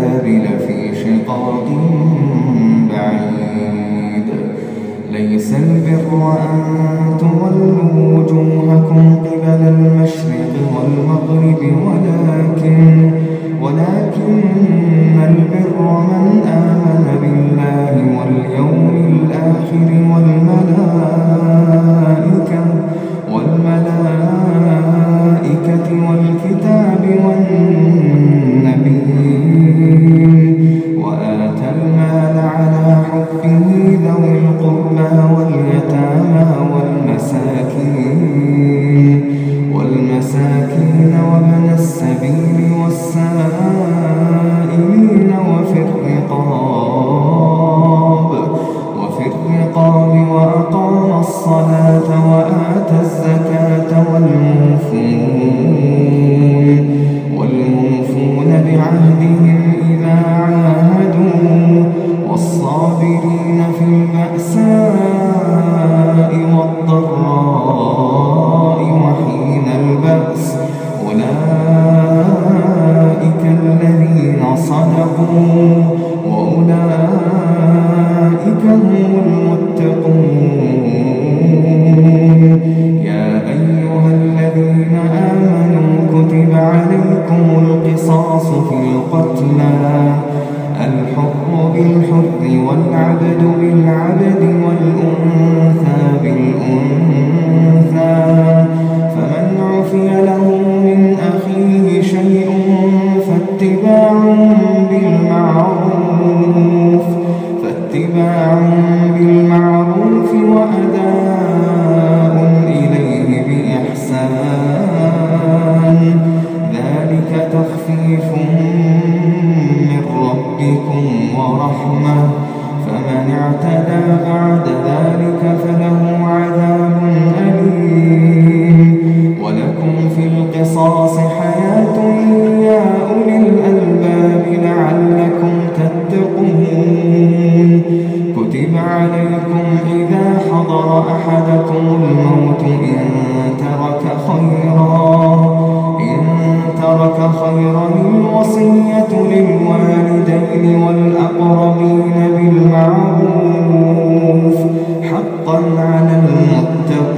الكتاب لفي شقاق بعيد. ليس البر أن تولوا وجوهكم قبل المشرق والمغرب ولكن ولكن البر من آمن بالله واليوم الآخر عليه خوف من ربكم ورحمة فمن اعتدى بعد ذلك فإن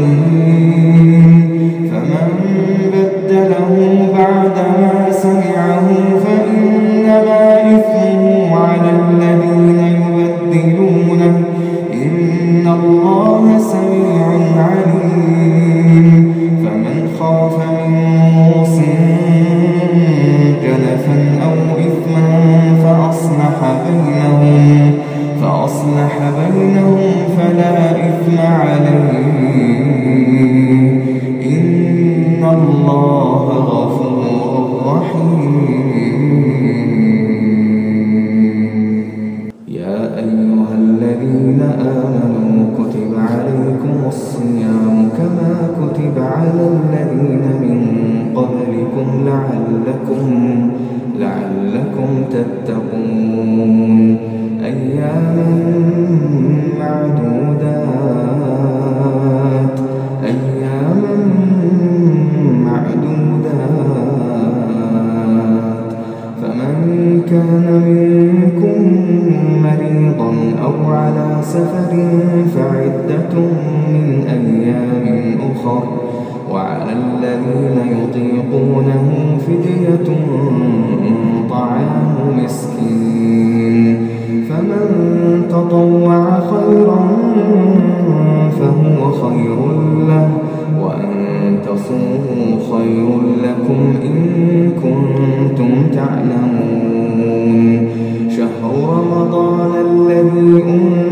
Amen. الذين يطيقونه فدية طعام مسكين. فمن تطوع خيرا فهو خير له وأن تصوموا خير لكم إن كنتم تعلمون. شهر رمضان الذي أنزل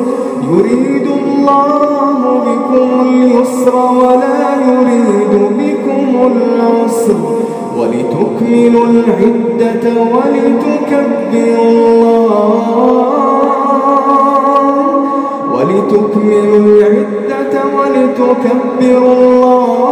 يريد الله بكم اليسر ولا يريد بكم العسر ولتكملوا العدة ولتكبروا الله. ولتكملوا العدة ولتكبروا الله.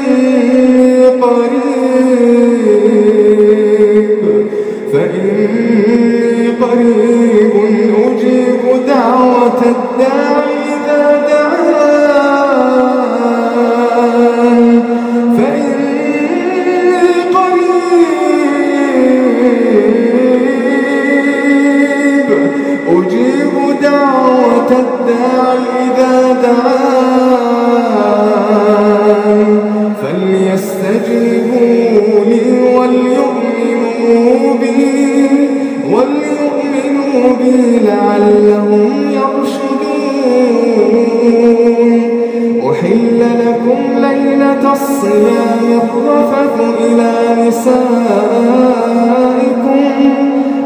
أحل لكم ليلة الصيام الرفث إلى نسائكم.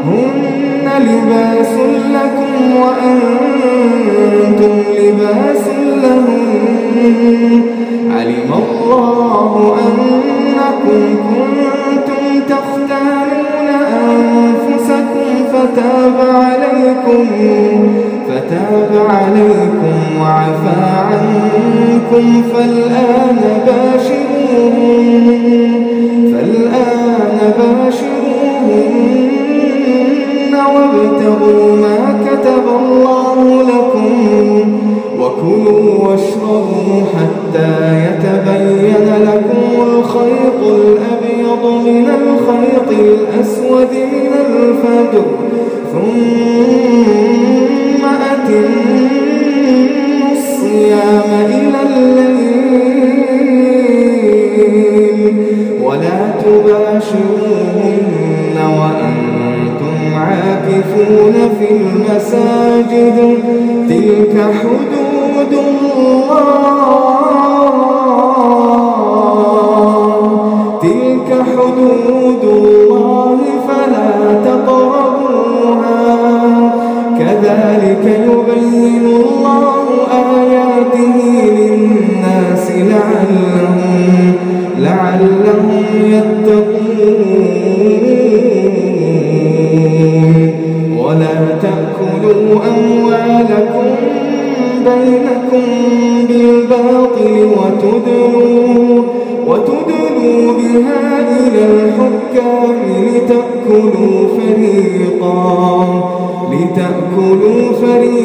هن لباس لكم وأنتم لباس لهم. علم الله أنكم كنتم تختارون أنفسكم فتاب عليكم. فتاب عليكم وعفى عنكم فالآن باشروهن فالآن باشروهن وابتغوا ما كتب الله لكم وكلوا واشربوا حتى يتبين لكم الخيط الأبيض من الخيط الأسود من الفجر ثم حدود الله. تلك حدود الله فلا تقربوها. كذلك يبين الله آياته للناس لعلهم لعلهم يتقون.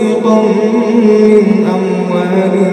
فريقا من أموال